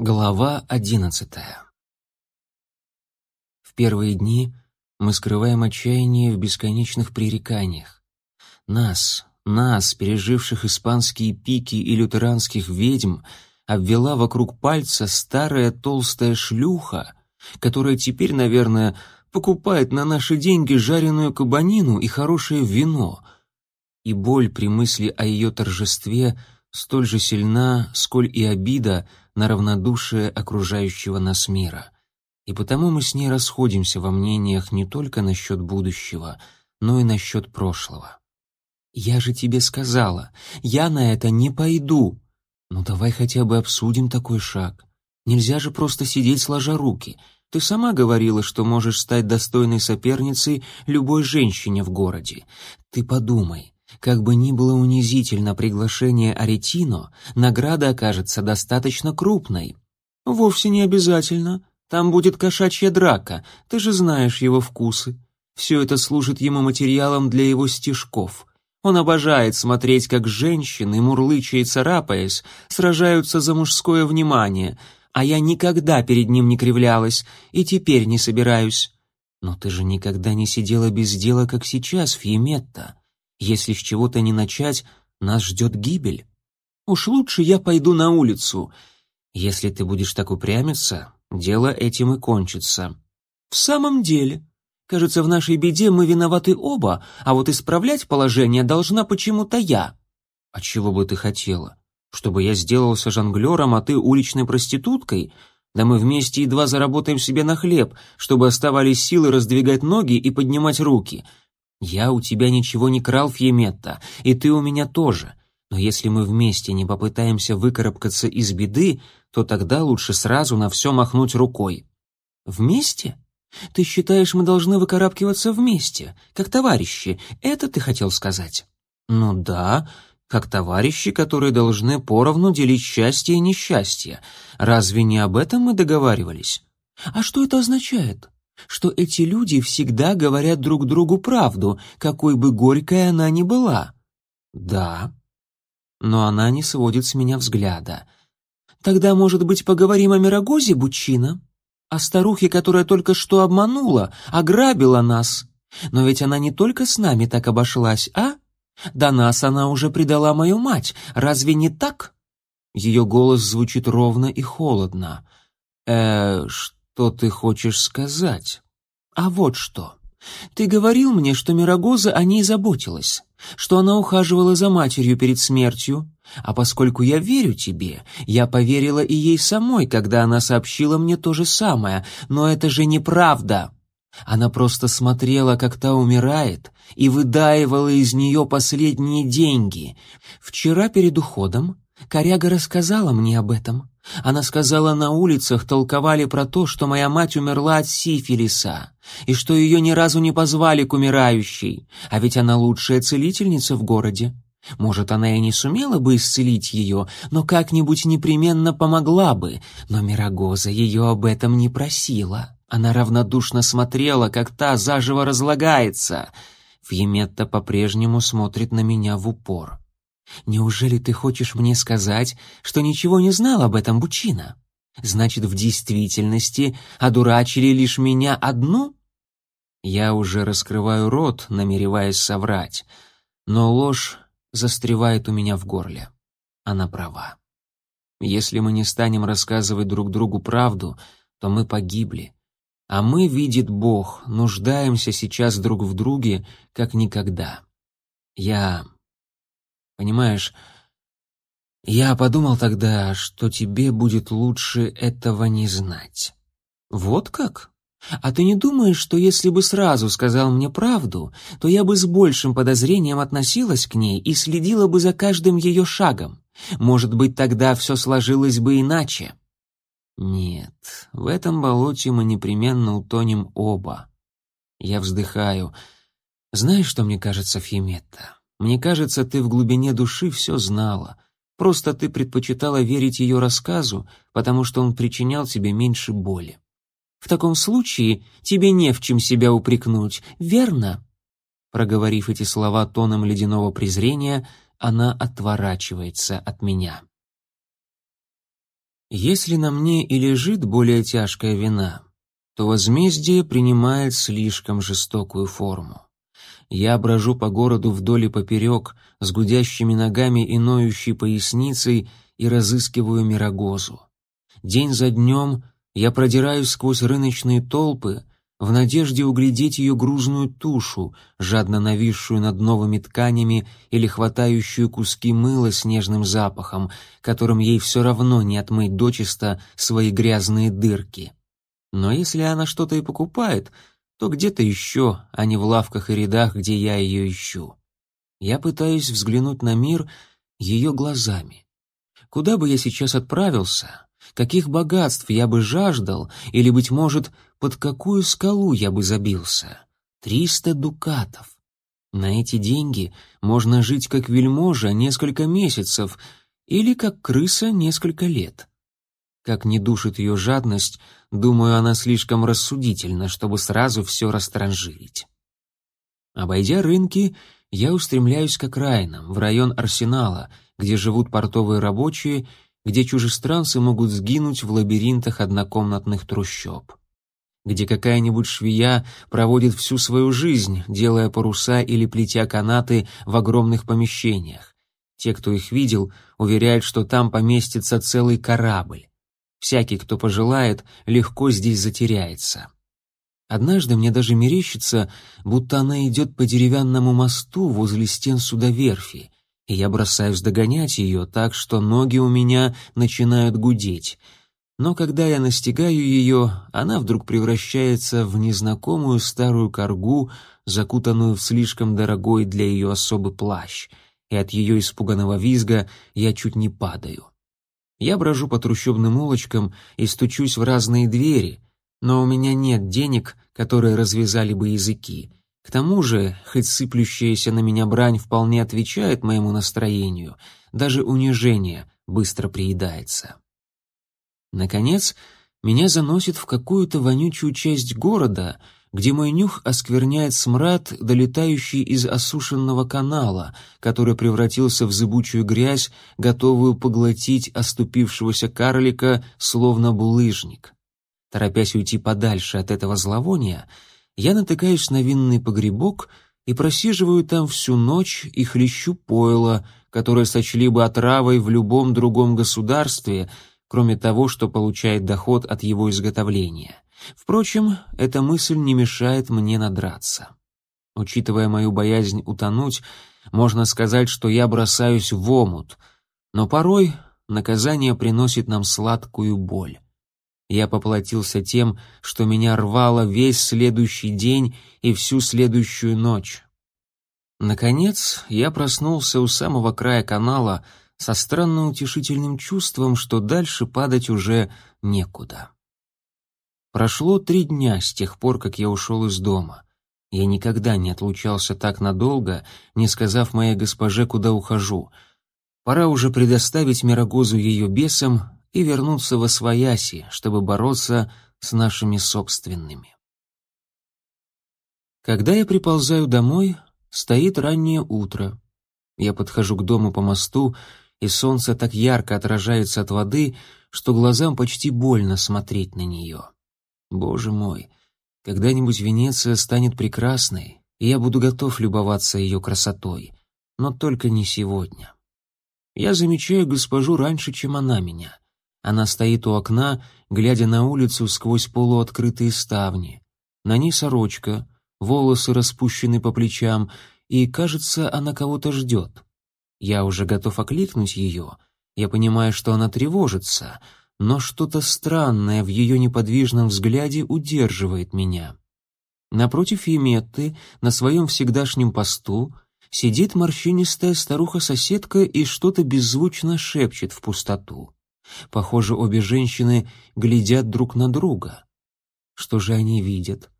Глава одиннадцатая В первые дни мы скрываем отчаяние в бесконечных пререканиях. Нас, нас, переживших испанские пики и лютеранских ведьм, обвела вокруг пальца старая толстая шлюха, которая теперь, наверное, покупает на наши деньги жареную кабанину и хорошее вино. И боль при мысли о ее торжестве столь же сильна, сколь и обида — на равнодушие окружающего нас мира. И потому мы с ней расходимся во мнениях не только насчет будущего, но и насчет прошлого. «Я же тебе сказала, я на это не пойду!» «Ну давай хотя бы обсудим такой шаг. Нельзя же просто сидеть сложа руки. Ты сама говорила, что можешь стать достойной соперницей любой женщине в городе. Ты подумай, как бы ни было унизительно приглашение Аретино, награда окажется достаточно крупной. Вовсе не обязательно. Там будет кошачья драка, ты же знаешь его вкусы. Все это служит ему материалом для его стишков. Он обожает смотреть, как женщины, мурлыча и царапаясь, сражаются за мужское внимание, а я никогда перед ним не кривлялась и теперь не собираюсь. Но ты же никогда не сидела без дела, как сейчас, Фьеметта. Если с чего-то не начать, нас ждет гибель. Уж лучше я пойду на улицу. Если ты будешь так упрямиться, дело этим и кончится. В самом деле, кажется, в нашей беде мы виноваты оба, а вот исправлять положение должна почему-то я. А чего бы ты хотела? Чтобы я сделался жонглером, а ты уличной проституткой? Да мы вместе едва заработаем себе на хлеб, чтобы оставались силы раздвигать ноги и поднимать руки. «Я у тебя ничего не крал, Фьеметта, и ты у меня тоже. Но если мы вместе не попытаемся выкарабкаться из беды, то тогда лучше сразу на все махнуть рукой». «Вместе? Ты считаешь, мы должны выкарабкиваться вместе, как товарищи? Это ты хотел сказать?» «Ну да, как товарищи, которые должны поровну делить счастье и несчастье. Разве не об этом мы договаривались?» «А что это означает?» Что эти люди всегда говорят друг другу правду, какой бы горькой она ни была. Да, но она не сводит с меня взгляда. Тогда, может быть, поговорим о Мирогозе, Бучина? О старухе, которая только что обманула, ограбила нас. Но ведь она не только с нами так обошлась, а? До нас она уже предала мою мать, разве не так? Ее голос звучит ровно и холодно. Э, что? «Что ты хочешь сказать?» «А вот что. Ты говорил мне, что Мирогоза о ней заботилась, что она ухаживала за матерью перед смертью, а поскольку я верю тебе, я поверила и ей самой, когда она сообщила мне то же самое, но это же неправда». Она просто смотрела, как та умирает, и выдаивала из нее последние деньги. Вчера перед уходом Коряга рассказала мне об этом. Она сказала, на улицах толковали про то, что моя мать умерла от сифилиса, и что ее ни разу не позвали к умирающей, а ведь она лучшая целительница в городе. Может, она и не сумела бы исцелить ее, но как-нибудь непременно помогла бы, но Мирогоза ее об этом не просила. Она равнодушно смотрела, как та заживо разлагается. Фьеметта по-прежнему смотрит на меня в упор. Неужели ты хочешь мне сказать, что ничего не знал об этом Бучина? Значит, в действительности одурачили лишь меня одну? Я уже раскрываю рот, намереваясь соврать, но ложь застревает у меня в горле. Она права. Если мы не станем рассказывать друг другу правду, то мы погибли. А мы, видит Бог, нуждаемся сейчас друг в друге, как никогда. Я Понимаешь, я подумал тогда, что тебе будет лучше этого не знать. Вот как? А ты не думаешь, что если бы сразу сказал мне правду, то я бы с большим подозрением относилась к ней и следила бы за каждым ее шагом? Может быть, тогда все сложилось бы иначе? Нет, в этом болоте мы непременно утонем оба. Я вздыхаю. Знаешь, что мне кажется, Фиметта? Мне кажется, ты в глубине души все знала. Просто ты предпочитала верить ее рассказу, потому что он причинял тебе меньше боли. В таком случае тебе не в чем себя упрекнуть, верно?» Проговорив эти слова тоном ледяного презрения, она отворачивается от меня. Если на мне и лежит более тяжкая вина, то возмездие принимает слишком жестокую форму. Я брожу по городу вдоль и поперек, с гудящими ногами и ноющей поясницей, и разыскиваю мирогозу. День за днем я продираюсь сквозь рыночные толпы, в надежде углядеть ее грузную тушу, жадно нависшую над новыми тканями или хватающую куски мыла с нежным запахом, которым ей все равно не отмыть дочисто свои грязные дырки. Но если она что-то и покупает, то где-то еще, а не в лавках и рядах, где я ее ищу. Я пытаюсь взглянуть на мир ее глазами. Куда бы я сейчас отправился, каких богатств я бы жаждал, или, быть может, под какую скалу я бы забился? Триста дукатов. На эти деньги можно жить как вельможа несколько месяцев или как крыса несколько лет. Как не душит ее жадность, думаю, она слишком рассудительна, чтобы сразу все растранжирить. Обойдя рынки, я устремляюсь к окраинам, в район Арсенала, где живут портовые рабочие, где чужестранцы могут сгинуть в лабиринтах однокомнатных трущоб где какая-нибудь швея проводит всю свою жизнь, делая паруса или плетя канаты в огромных помещениях. Те, кто их видел, уверяют, что там поместится целый корабль. Всякий, кто пожелает, легко здесь затеряется. Однажды мне даже мерещится, будто она идет по деревянному мосту возле стен судоверфи, и я бросаюсь догонять ее так, что ноги у меня начинают гудеть — но когда я настигаю ее, она вдруг превращается в незнакомую старую коргу, закутанную в слишком дорогой для ее особый плащ, и от ее испуганного визга я чуть не падаю. Я брожу по трущобным улочкам и стучусь в разные двери, но у меня нет денег, которые развязали бы языки. К тому же, хоть сыплющаяся на меня брань вполне отвечает моему настроению, даже унижение быстро приедается. Наконец, меня заносит в какую-то вонючую часть города, где мой нюх оскверняет смрад, долетающий из осушенного канала, который превратился в зыбучую грязь, готовую поглотить оступившегося карлика, словно булыжник. Торопясь уйти подальше от этого зловония, я натыкаюсь на винный погребок и просиживаю там всю ночь и хлещу пойло, которое сочли бы отравой в любом другом государстве — кроме того, что получает доход от его изготовления. Впрочем, эта мысль не мешает мне надраться. Учитывая мою боязнь утонуть, можно сказать, что я бросаюсь в омут, но порой наказание приносит нам сладкую боль. Я поплатился тем, что меня рвало весь следующий день и всю следующую ночь. Наконец, я проснулся у самого края канала, со странно утешительным чувством, что дальше падать уже некуда. Прошло три дня с тех пор, как я ушел из дома. Я никогда не отлучался так надолго, не сказав моей госпоже, куда ухожу. Пора уже предоставить Мирогозу ее бесам и вернуться во свояси, чтобы бороться с нашими собственными. Когда я приползаю домой, стоит раннее утро. Я подхожу к дому по мосту и солнце так ярко отражается от воды, что глазам почти больно смотреть на нее. Боже мой, когда-нибудь Венеция станет прекрасной, и я буду готов любоваться ее красотой, но только не сегодня. Я замечаю госпожу раньше, чем она меня. Она стоит у окна, глядя на улицу сквозь полуоткрытые ставни. На ней сорочка, волосы распущены по плечам, и, кажется, она кого-то ждет. Я уже готов окликнуть ее. Я понимаю, что она тревожится, но что-то странное в ее неподвижном взгляде удерживает меня. Напротив Еметты, на своем всегдашнем посту, сидит морщинистая старуха-соседка и что-то беззвучно шепчет в пустоту. Похоже, обе женщины глядят друг на друга. Что же они видят?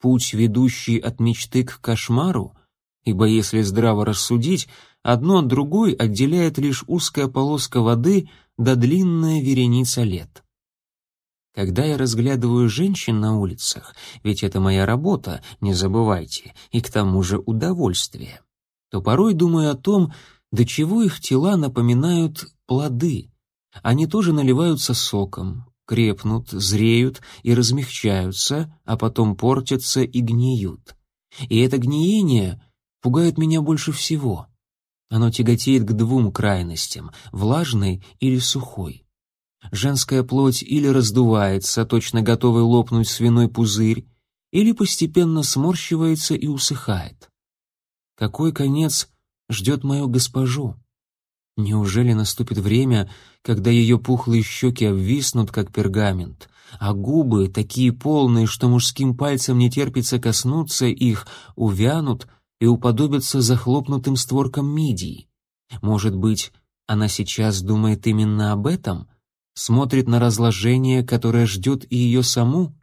Путь, ведущий от мечты к кошмару? Ибо если здраво рассудить, Одно от другой отделяет лишь узкая полоска воды да длинная вереница лет. Когда я разглядываю женщин на улицах, ведь это моя работа, не забывайте, и к тому же удовольствие, то порой думаю о том, до чего их тела напоминают плоды. Они тоже наливаются соком, крепнут, зреют и размягчаются, а потом портятся и гниют. И это гниение пугает меня больше всего. Оно тяготеет к двум крайностям — влажной или сухой. Женская плоть или раздувается, точно готовый лопнуть свиной пузырь, или постепенно сморщивается и усыхает. Какой конец ждет мою госпожу? Неужели наступит время, когда ее пухлые щеки обвиснут, как пергамент, а губы, такие полные, что мужским пальцем не терпится коснуться их, увянут и уподобятся захлопнутым створкам мидии? Может быть, она сейчас думает именно об этом? Смотрит на разложение, которое ждет и ее саму?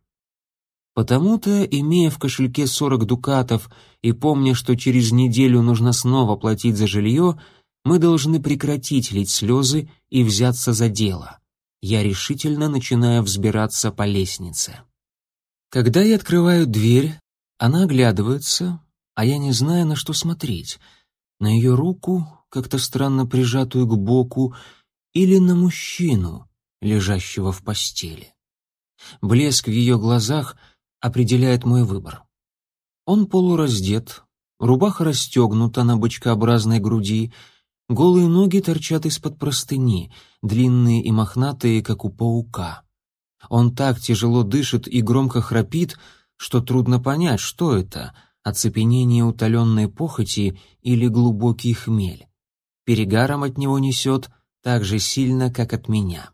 Потому-то, имея в кошельке сорок дукатов и помня, что через неделю нужно снова платить за жилье, мы должны прекратить лить слезы и взяться за дело. Я решительно начинаю взбираться по лестнице. Когда я открываю дверь, она оглядывается, а я не знаю, на что смотреть. На ее руку, как-то странно прижатую к боку, или на мужчину, лежащего в постели. Блеск в ее глазах определяет мой выбор. Он полураздет, рубаха расстегнута на бочкообразной груди, Голые ноги торчат из-под простыни, длинные и мохнатые, как у паука. Он так тяжело дышит и громко храпит, что трудно понять, что это — оцепенение утоленной похоти или глубокий хмель. Перегаром от него несет так же сильно, как от меня.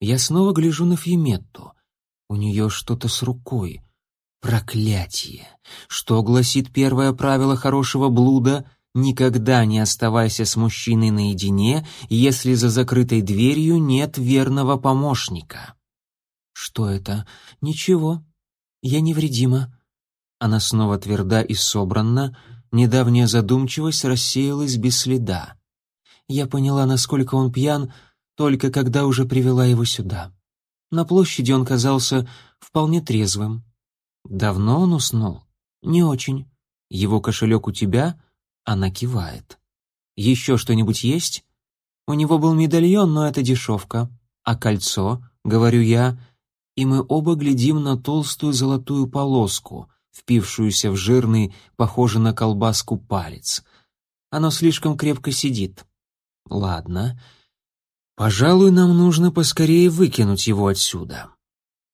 Я снова гляжу на Фьеметту. У нее что-то с рукой. Проклятие! Что гласит первое правило хорошего блуда — Никогда не оставайся с мужчиной наедине, если за закрытой дверью нет верного помощника. Что это? Ничего. Я невредима. Она снова тверда и собранна, недавняя задумчивость рассеялась без следа. Я поняла, насколько он пьян, только когда уже привела его сюда. На площади он казался вполне трезвым. Давно он уснул? Не очень. Его кошелек у тебя — она кивает. «Еще что-нибудь есть?» «У него был медальон, но это дешевка. А кольцо?» — говорю я. И мы оба глядим на толстую золотую полоску, впившуюся в жирный, похожий на колбаску палец. Оно слишком крепко сидит. Ладно. Пожалуй, нам нужно поскорее выкинуть его отсюда.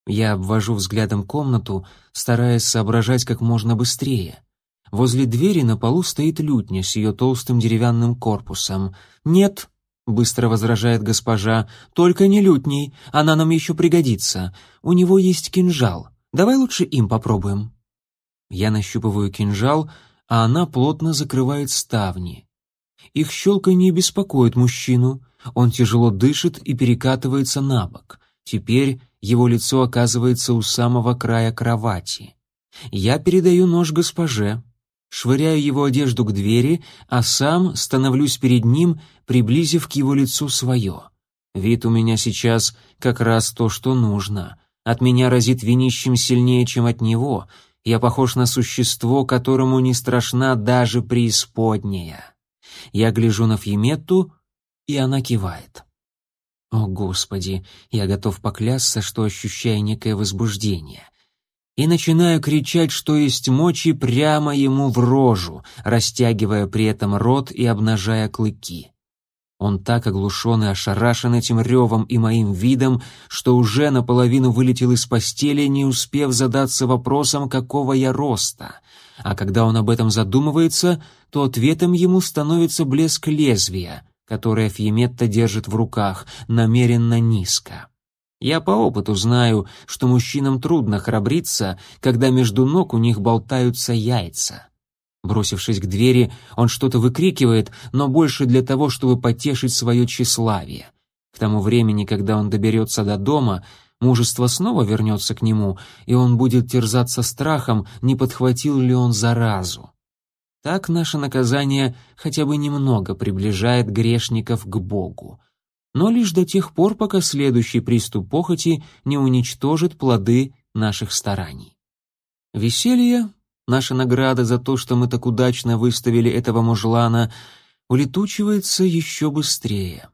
Я обвожу взглядом комнату, стараясь соображать как можно быстрее. Возле двери на полу стоит лютня с ее толстым деревянным корпусом. «Нет», — быстро возражает госпожа, — «только не лютней, она нам еще пригодится. У него есть кинжал. Давай лучше им попробуем». Я нащупываю кинжал, а она плотно закрывает ставни. Их щелканье беспокоит мужчину. Он тяжело дышит и перекатывается на бок. Теперь его лицо оказывается у самого края кровати. Я передаю нож госпоже швыряю его одежду к двери, а сам становлюсь перед ним, приблизив к его лицу свое. Вид у меня сейчас как раз то, что нужно. От меня разит винищем сильнее, чем от него. Я похож на существо, которому не страшна даже преисподняя. Я гляжу на Фьеметту, и она кивает. О, Господи, я готов поклясться, что ощущаю некое возбуждение — и начинаю кричать, что есть мочи, прямо ему в рожу, растягивая при этом рот и обнажая клыки. Он так оглушен и ошарашен этим ревом и моим видом, что уже наполовину вылетел из постели, не успев задаться вопросом, какого я роста. А когда он об этом задумывается, то ответом ему становится блеск лезвия, которое Фьеметта держит в руках, намеренно низко. Я по опыту знаю, что мужчинам трудно храбриться, когда между ног у них болтаются яйца. Бросившись к двери, он что-то выкрикивает, но больше для того, чтобы потешить свое тщеславие. К тому времени, когда он доберется до дома, мужество снова вернется к нему, и он будет терзаться страхом, не подхватил ли он заразу. Так наше наказание хотя бы немного приближает грешников к Богу но лишь до тех пор, пока следующий приступ похоти не уничтожит плоды наших стараний. Веселье, наша награда за то, что мы так удачно выставили этого мужлана, улетучивается еще быстрее.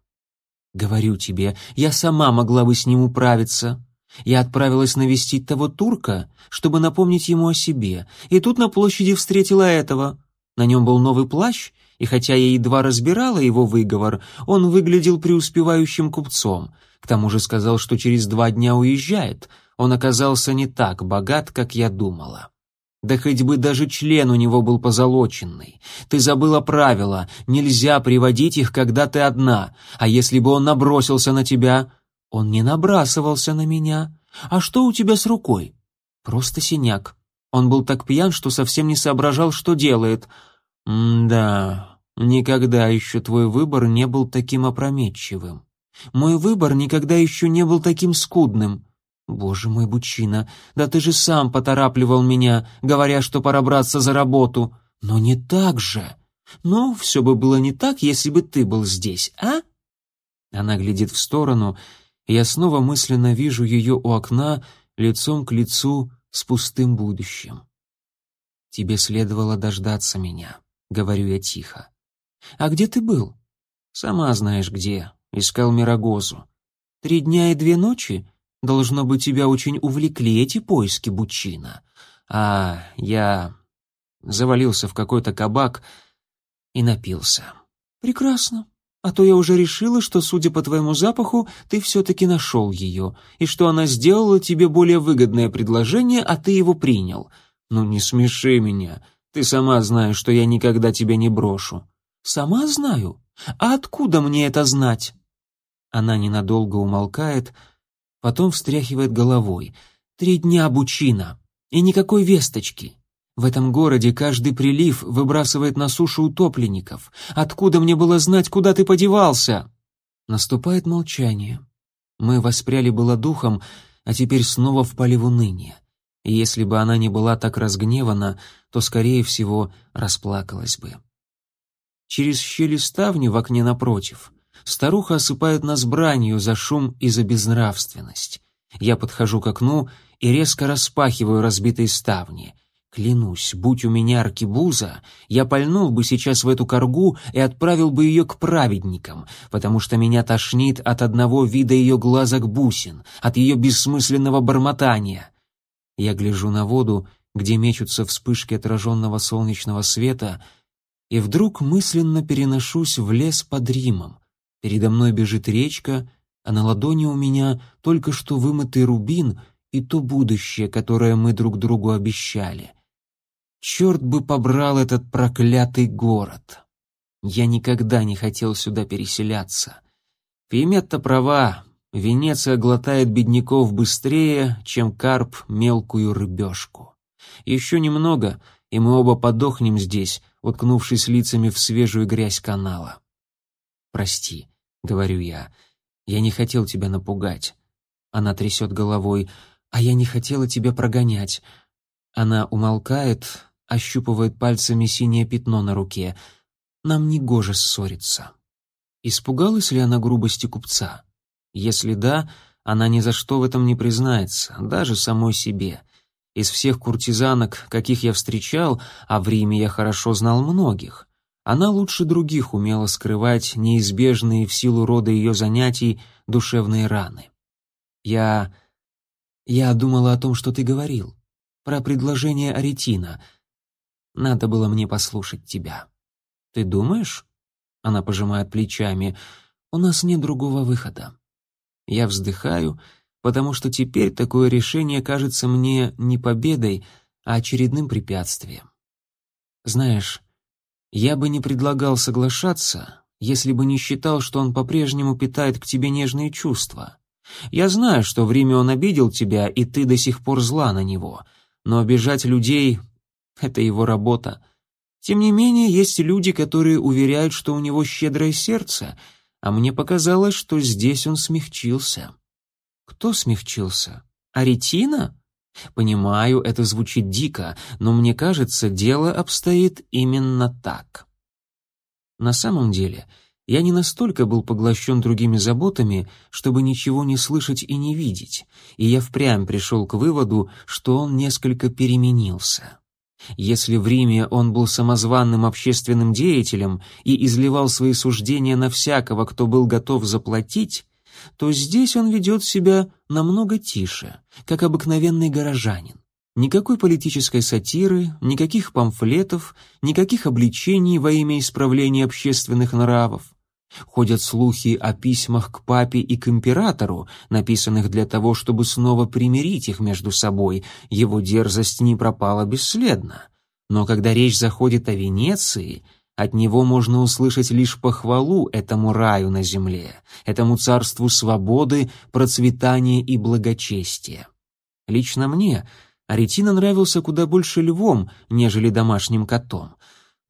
Говорю тебе, я сама могла бы с ним управиться. Я отправилась навестить того турка, чтобы напомнить ему о себе, и тут на площади встретила этого. На нем был новый плащ, и хотя я едва разбирала его выговор, он выглядел преуспевающим купцом. К тому же сказал, что через два дня уезжает. Он оказался не так богат, как я думала. Да хоть бы даже член у него был позолоченный. Ты забыла правила, нельзя приводить их, когда ты одна. А если бы он набросился на тебя? Он не набрасывался на меня. А что у тебя с рукой? Просто синяк. Он был так пьян, что совсем не соображал, что делает. М-да, никогда еще твой выбор не был таким опрометчивым. Мой выбор никогда еще не был таким скудным. «Боже мой, Бучина, да ты же сам поторапливал меня, говоря, что пора браться за работу. Но не так же. Ну, все бы было не так, если бы ты был здесь, а?» Она глядит в сторону, и я снова мысленно вижу ее у окна, лицом к лицу с пустым будущим. «Тебе следовало дождаться меня», — говорю я тихо. «А где ты был?» «Сама знаешь где. Искал Мирогозу. Три дня и две ночи?» Должно быть, тебя очень увлекли эти поиски Бучина. А я завалился в какой-то кабак и напился. Прекрасно. А то я уже решила, что, судя по твоему запаху, ты все-таки нашел ее, и что она сделала тебе более выгодное предложение, а ты его принял. Ну не смеши меня. Ты сама знаешь, что я никогда тебя не брошу. Сама знаю. А откуда мне это знать? Она ненадолго умолкает, потом встряхивает головой. «Три дня бучина, и никакой весточки. В этом городе каждый прилив выбрасывает на сушу утопленников. Откуда мне было знать, куда ты подевался?» Наступает молчание. Мы воспряли было духом, а теперь снова впали в уныние. И если бы она не была так разгневана, то, скорее всего, расплакалась бы. Через щели ставни в окне напротив Старуха осыпает нас бранью за шум и за безнравственность. Я подхожу к окну и резко распахиваю разбитые ставни. Клянусь, будь у меня аркебуза, я пальнул бы сейчас в эту коргу и отправил бы ее к праведникам, потому что меня тошнит от одного вида ее глазок бусин, от ее бессмысленного бормотания. Я гляжу на воду, где мечутся вспышки отраженного солнечного света, и вдруг мысленно переношусь в лес под Римом, Передо мной бежит речка, а на ладони у меня только что вымытый рубин и то будущее, которое мы друг другу обещали. Черт бы побрал этот проклятый город. Я никогда не хотел сюда переселяться. Пиметта права, Венеция глотает бедняков быстрее, чем карп мелкую рыбешку. Еще немного, и мы оба подохнем здесь, уткнувшись лицами в свежую грязь канала. Прости, говорю я. Я не хотел тебя напугать. Она трясет головой. А я не хотела тебя прогонять. Она умолкает, ощупывает пальцами синее пятно на руке. Нам не гоже ссориться. Испугалась ли она грубости купца? Если да, она ни за что в этом не признается, даже самой себе. Из всех куртизанок, каких я встречал, а в Риме я хорошо знал многих, она лучше других умела скрывать неизбежные в силу рода ее занятий душевные раны. Я... я думала о том, что ты говорил, про предложение Аретина. Надо было мне послушать тебя. Ты думаешь? Она пожимает плечами. У нас нет другого выхода. Я вздыхаю, потому что теперь такое решение кажется мне не победой, а очередным препятствием. Знаешь, я бы не предлагал соглашаться, если бы не считал, что он по-прежнему питает к тебе нежные чувства. Я знаю, что в Риме он обидел тебя, и ты до сих пор зла на него, но обижать людей — это его работа. Тем не менее, есть люди, которые уверяют, что у него щедрое сердце, а мне показалось, что здесь он смягчился. Кто смягчился? Аретина? Понимаю, это звучит дико, но мне кажется, дело обстоит именно так. На самом деле, я не настолько был поглощен другими заботами, чтобы ничего не слышать и не видеть, и я впрямь пришел к выводу, что он несколько переменился. Если в Риме он был самозванным общественным деятелем и изливал свои суждения на всякого, кто был готов заплатить, то здесь он ведет себя намного тише, как обыкновенный горожанин. Никакой политической сатиры, никаких памфлетов, никаких обличений во имя исправления общественных нравов. Ходят слухи о письмах к папе и к императору, написанных для того, чтобы снова примирить их между собой. Его дерзость не пропала бесследно. Но когда речь заходит о Венеции, от него можно услышать лишь похвалу этому раю на земле, этому царству свободы, процветания и благочестия. Лично мне Аретина нравился куда больше львом, нежели домашним котом.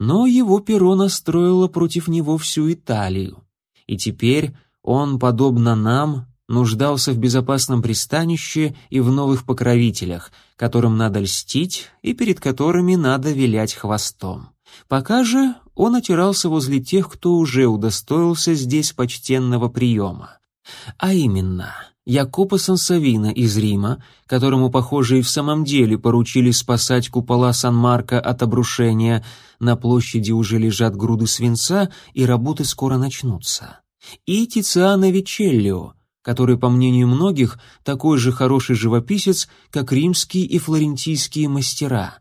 Но его перо настроило против него всю Италию. И теперь он, подобно нам, нуждался в безопасном пристанище и в новых покровителях, которым надо льстить и перед которыми надо вилять хвостом. Пока же он отирался возле тех, кто уже удостоился здесь почтенного приема. А именно, Якопа Сансавина из Рима, которому, похоже, и в самом деле поручили спасать купола Сан-Марко от обрушения, на площади уже лежат груды свинца, и работы скоро начнутся. И Тициана Вичеллио, который, по мнению многих, такой же хороший живописец, как римские и флорентийские мастера.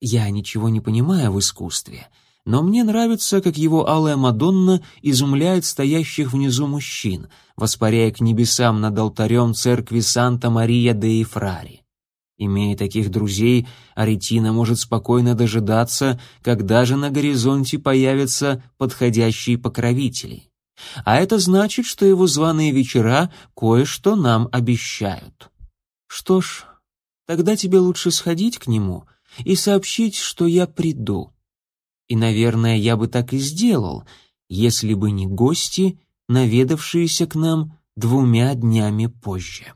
Я ничего не понимаю в искусстве — но мне нравится, как его алая Мадонна изумляет стоящих внизу мужчин, воспаряя к небесам над алтарем церкви Санта-Мария де Ифрари. Имея таких друзей, Аретина может спокойно дожидаться, когда же на горизонте появятся подходящие покровители. А это значит, что его званые вечера кое-что нам обещают. Что ж, тогда тебе лучше сходить к нему и сообщить, что я приду. И, наверное, я бы так и сделал, если бы не гости, наведавшиеся к нам двумя днями позже.